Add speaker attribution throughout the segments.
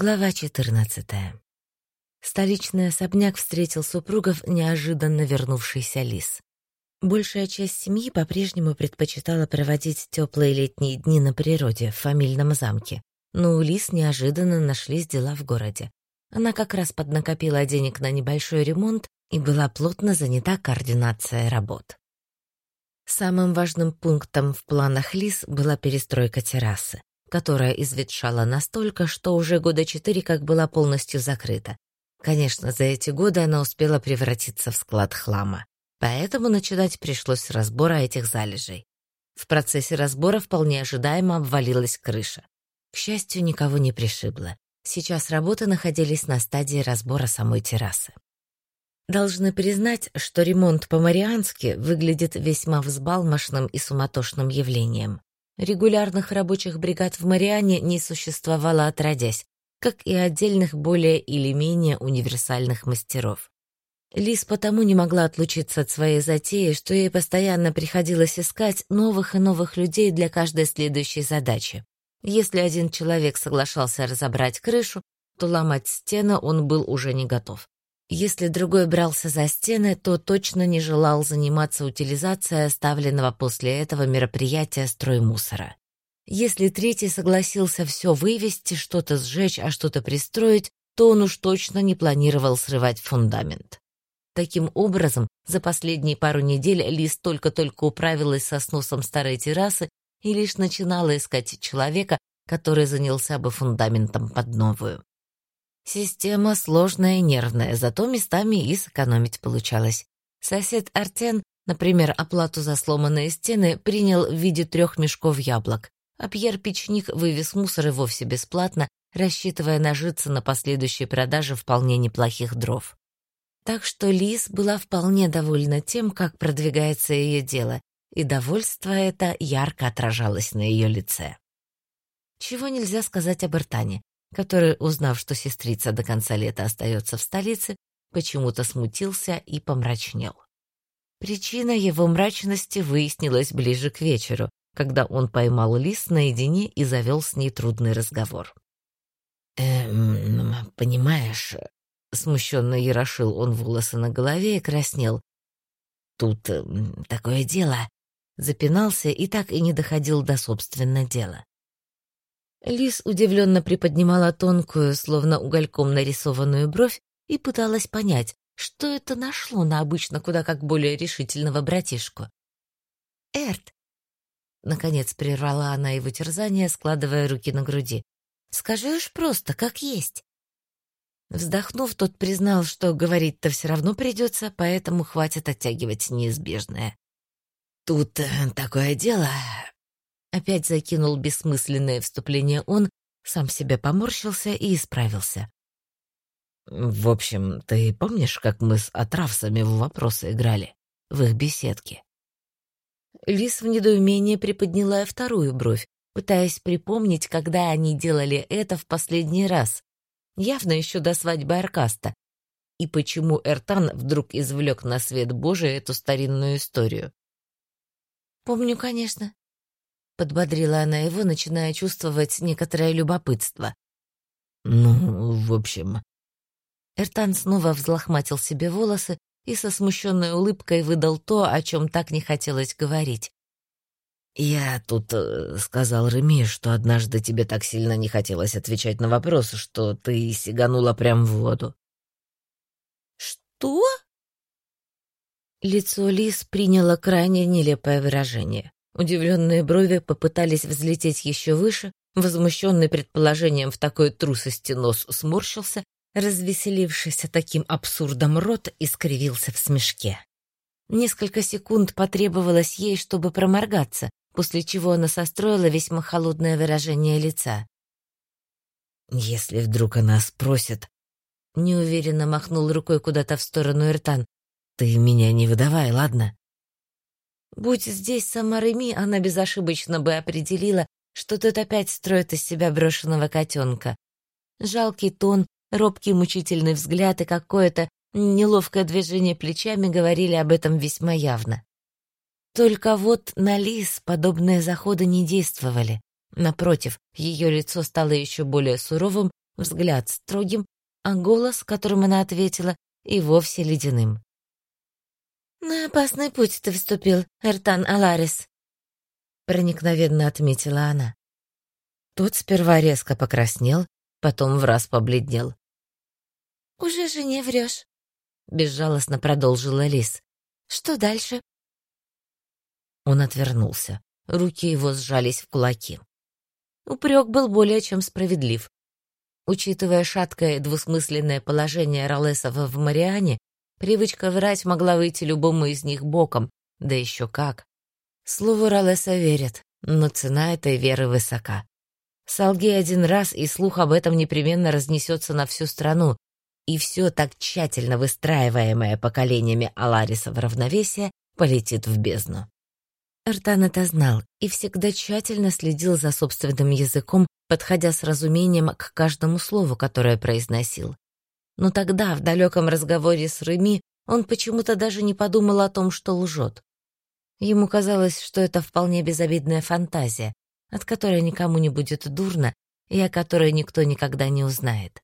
Speaker 1: Глава 14. Столичный особняк встретил супругов неожиданно вернувшийся лис. Большая часть семьи по-прежнему предпочитала проводить теплые летние дни на природе, в фамильном замке. Но у Лис неожиданно нашлись дела в городе. Она как раз поднакопила денег на небольшой ремонт и была плотно занята координацией работ. Самым важным пунктом в планах Лис была перестройка террасы, которая изветшала настолько, что уже года четыре как была полностью закрыта. Конечно, за эти годы она успела превратиться в склад хлама. Поэтому начинать пришлось с разбора этих залежей. В процессе разбора вполне ожидаемо обвалилась крыша. К счастью, никого не пришибло. Сейчас работы находились на стадии разбора самой террасы. Должны признать, что ремонт по-мариански выглядит весьма взбалмошным и суматошным явлением. Регулярных рабочих бригад в Мариане не существовало отродясь, как и отдельных более или менее универсальных мастеров. Лис потому не могла отлучиться от своей затеи, что ей постоянно приходилось искать новых и новых людей для каждой следующей задачи. Если один человек соглашался разобрать крышу, то ломать стену он был уже не готов. Если другой брался за стены, то точно не желал заниматься утилизацией оставленного после этого мероприятия строймусора. Если третий согласился все вывести, что-то сжечь, а что-то пристроить, то он уж точно не планировал срывать фундамент. Таким образом, за последние пару недель Лиз только-только управилась со сносом старой террасы и лишь начинала искать человека, который занялся бы фундаментом под новую. Система сложная и нервная, зато местами и сэкономить получалось. Сосед Артен, например, оплату за сломанные стены принял в виде трех мешков яблок, а Пьер Печник вывез мусор и вовсе бесплатно, рассчитывая нажиться на последующей продаже вполне неплохих дров. Так что Лиз была вполне довольна тем, как продвигается ее дело, и довольство это ярко отражалось на ее лице. Чего нельзя сказать об Иртане, который, узнав, что сестрица до конца лета остается в столице, почему-то смутился и помрачнел. Причина его мрачности выяснилась ближе к вечеру, когда он поймал Лис наедине и завел с ней трудный разговор. «Эм, понимаешь, Смущенно ерошил он волосы на голове и краснел. Тут э, такое дело. Запинался и так и не доходил до собственного дела. Лис удивленно приподнимала тонкую, словно угольком нарисованную бровь и пыталась понять, что это нашло на обычно куда как более решительного братишку. «Эрт!» Наконец прервала она его терзание, складывая руки на груди. «Скажи уж просто, как есть. Вздохнув, тот признал, что говорить-то все равно придется, поэтому хватит оттягивать неизбежное. «Тут э, такое дело...» Опять закинул бессмысленное вступление он, сам себе поморщился и исправился. «В общем, ты помнишь, как мы с Атравсами в вопросы играли? В их беседке?» Лис в недоумении приподняла вторую бровь, пытаясь припомнить, когда они делали это в последний раз явно еще до свадьбы Аркаста. И почему Эртан вдруг извлек на свет Божий эту старинную историю? «Помню, конечно», — подбодрила она его, начиная чувствовать некоторое любопытство. «Ну, в общем...» Эртан снова взлохматил себе волосы и со смущенной улыбкой выдал то, о чем так не хотелось говорить. «Я тут э, сказал Реми, что однажды тебе так сильно не хотелось отвечать на вопросы, что ты сиганула прям в воду».
Speaker 2: «Что?»
Speaker 1: Лицо Лис приняло крайне нелепое выражение. Удивленные брови попытались взлететь еще выше, возмущенный предположением в такой трусости нос сморщился, развеселившийся таким абсурдом рот искривился в смешке. Несколько секунд потребовалось ей, чтобы проморгаться, после чего она состроила весьма холодное выражение лица. «Если вдруг она спросит...» Неуверенно махнул рукой куда-то в сторону Иртан. «Ты меня не выдавай, ладно?» Будь здесь сама Реми, она безошибочно бы определила, что тот опять строит из себя брошенного котенка. Жалкий тон, робкий мучительный взгляд и какое-то неловкое движение плечами говорили об этом весьма явно. Только вот на Лис подобные заходы не действовали. Напротив, ее лицо стало еще более суровым, взгляд строгим, а голос, которым она ответила, и вовсе ледяным. «На опасный путь ты вступил, Эртан Аларис», — проникновенно отметила она. Тот сперва резко покраснел, потом в раз побледнел. «Уже жене врешь», — безжалостно продолжила Лис. «Что дальше?» Он отвернулся. Руки его сжались в кулаки. Упрек был более чем справедлив. Учитывая шаткое двусмысленное положение Ролесов в Мариане, привычка врать могла выйти любому из них боком, да еще как. Слову Ролеса верят, но цена этой веры высока. Солги один раз, и слух об этом непременно разнесется на всю страну, и все так тщательно выстраиваемое поколениями Алариса в равновесие полетит в бездну. Эртан это знал и всегда тщательно следил за собственным языком, подходя с разумением к каждому слову, которое произносил. Но тогда, в далеком разговоре с Реми, он почему-то даже не подумал о том, что лжет. Ему казалось, что это вполне безобидная фантазия, от которой никому не будет дурно и о которой никто никогда не узнает.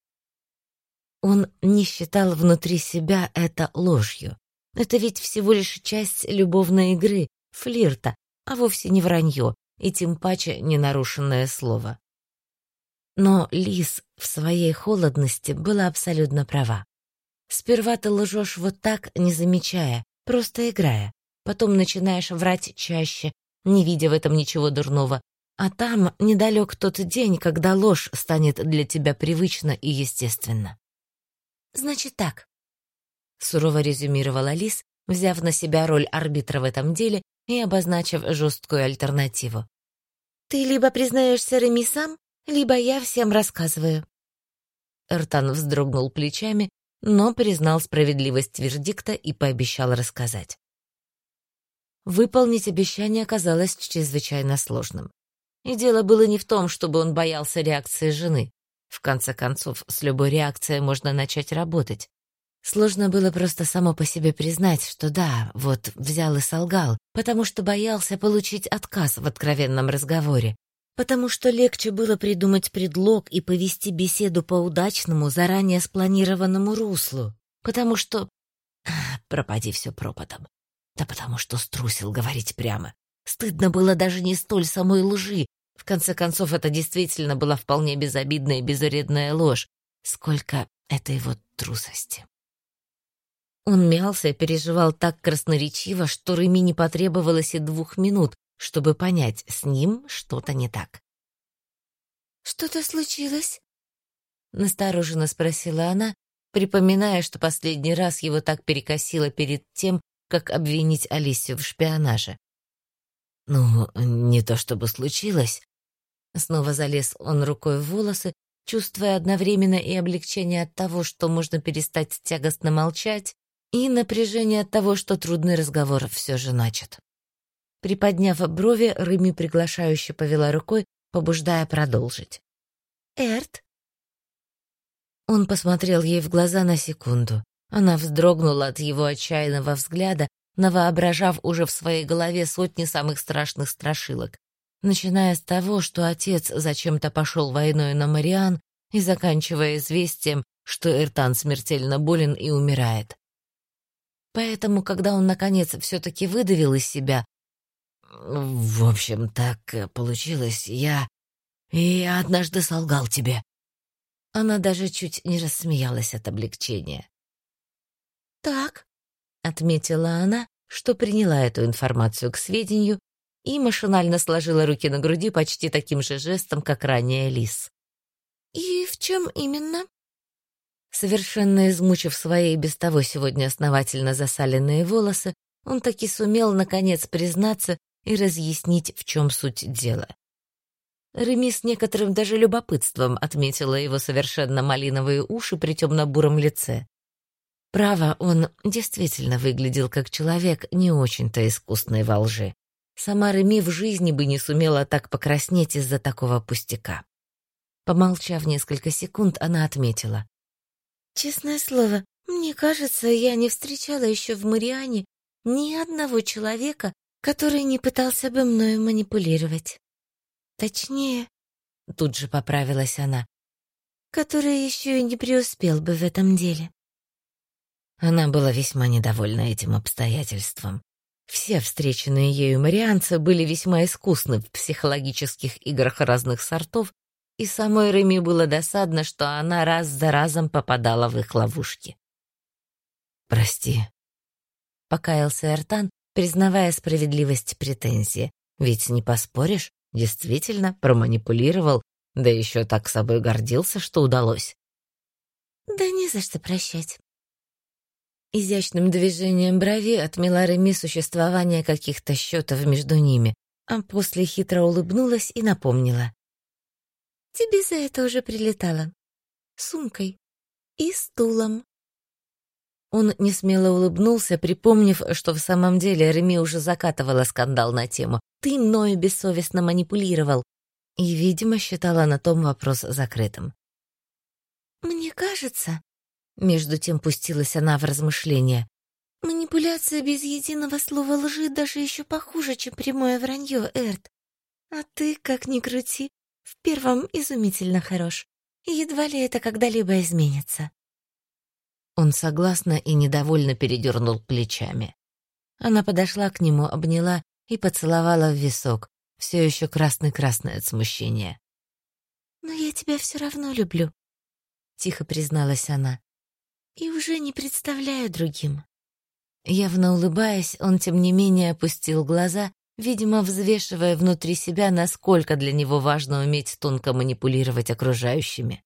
Speaker 1: Он не считал внутри себя это ложью. Это ведь всего лишь часть любовной игры, флирта, а вовсе не вранье, и тем паче не нарушенное слово. Но Лис в своей холодности была абсолютно права. Сперва ты лжешь вот так, не замечая, просто играя. Потом начинаешь врать чаще, не видя в этом ничего дурного. А там недалек тот день, когда ложь станет для тебя привычна и естественна. «Значит так», — сурово резюмировала Лис, взяв на себя роль арбитра в этом деле и обозначив жесткую альтернативу. «Ты либо признаешься Реми сам, либо я всем рассказываю». Эртан вздрогнул плечами, но признал справедливость вердикта и пообещал рассказать. Выполнить обещание оказалось чрезвычайно сложным. И дело было не в том, чтобы он боялся реакции жены. В конце концов, с любой реакцией можно начать работать. Сложно было просто само по себе признать, что да, вот взял и солгал, потому что боялся получить отказ в откровенном разговоре, потому что легче было придумать предлог и повести беседу по удачному, заранее спланированному руслу, потому что... пропади все пропадом. Да потому что струсил говорить прямо. Стыдно было даже не столь самой лжи, в конце концов, это действительно была вполне безобидная и безвредная ложь. Сколько этой вот трусости. Он мялся и переживал так красноречиво, что Реми не потребовалось и двух минут, чтобы понять, с ним что-то не так. «Что-то случилось?» Настороженно спросила она, припоминая, что последний раз его так перекосило перед тем, как обвинить Алисию в шпионаже. Ну, не то чтобы случилось. Снова залез он рукой в волосы, чувствуя одновременно и облегчение от того, что можно перестать тягостно молчать, и напряжение от того, что трудный разговор все же начат. Приподняв брови, Рыми приглашающе повела рукой, побуждая продолжить. «Эрт?» Он посмотрел ей в глаза на секунду. Она вздрогнула от его отчаянного взгляда, навоображав уже в своей голове сотни самых страшных страшилок, начиная с того, что отец зачем-то пошел войной на Мариан и заканчивая известием, что Эртан смертельно болен и умирает. Поэтому, когда он, наконец, все-таки выдавил из себя «В общем, так получилось, я... я однажды солгал тебе». Она даже чуть не рассмеялась от облегчения. «Так», Отметила она, что приняла эту информацию к сведению и машинально сложила руки на груди почти таким же жестом, как ранее Лис. «И в чем именно?» Совершенно измучив свои без того сегодня основательно засаленные волосы, он таки сумел, наконец, признаться и разъяснить, в чем суть дела. Реми с некоторым даже любопытством отметила его совершенно малиновые уши при темно-буром лице. Право, он действительно выглядел как человек, не очень-то искусный во лжи. Сама Реми в жизни бы не сумела так покраснеть из-за такого пустяка. Помолчав несколько секунд, она отметила. «Честное слово, мне кажется, я не встречала еще в Мариане ни одного человека, который не пытался бы мною манипулировать. Точнее, тут же поправилась она, который еще и не преуспел бы в этом деле. Она была весьма недовольна этим обстоятельством. Все встреченные ею марианцы были весьма искусны в психологических играх разных сортов, и самой Реми было досадно, что она раз за разом попадала в их ловушки. «Прости», — покаялся Эртан, признавая справедливость претензии. «Ведь не поспоришь, действительно проманипулировал, да еще так собой гордился, что удалось». «Да не за что прощать», Изящным движением брови отмела Реми существование каких-то счетов между ними, а после хитро улыбнулась и напомнила. «Тебе за это уже прилетало. Сумкой и стулом». Он несмело улыбнулся, припомнив, что в самом деле Реми уже закатывала скандал на тему «Ты мною бессовестно манипулировал», и, видимо, считала на том вопрос закрытым. «Мне кажется», между тем пустилась она в размышления. «Манипуляция без единого слова лжи даже еще похуже, чем прямое вранье, Эрт. А ты, как ни крути, в первом изумительно хорош. Едва ли это когда-либо изменится». Он согласно и недовольно передернул плечами. Она подошла к нему, обняла и поцеловала в висок, все еще красный-красный от смущения. «Но я тебя все равно люблю», — тихо призналась она и уже не представляю другим. Явно улыбаясь, он тем не менее опустил глаза, видимо, взвешивая внутри себя, насколько для него важно уметь тонко манипулировать окружающими.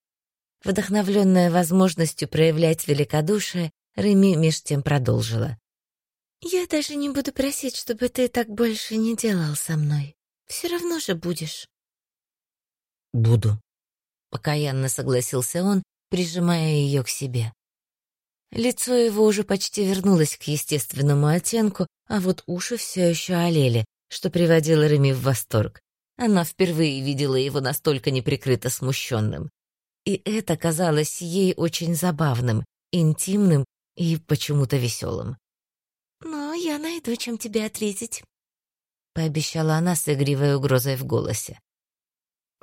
Speaker 1: Вдохновленная возможностью проявлять великодушие, Реми меж тем продолжила. «Я даже не буду просить, чтобы ты так больше не делал со мной. Все равно же будешь».
Speaker 2: «Буду», —
Speaker 1: покаянно согласился он, прижимая ее к себе. Лицо его уже почти вернулось к естественному оттенку, а вот уши все еще олели, что приводило Реми в восторг. Она впервые видела его настолько неприкрыто смущенным. И это казалось ей очень забавным, интимным и почему-то веселым.
Speaker 3: «Но я найду, чем тебе ответить», —
Speaker 1: пообещала она с игривой угрозой в голосе.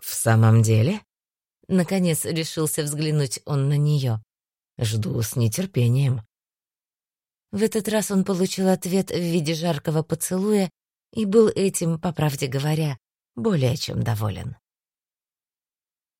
Speaker 2: «В самом деле?»
Speaker 1: Наконец решился взглянуть он на нее.
Speaker 2: Жду с нетерпением.
Speaker 1: В этот раз он получил ответ в виде жаркого поцелуя и был этим, по правде говоря, более чем доволен.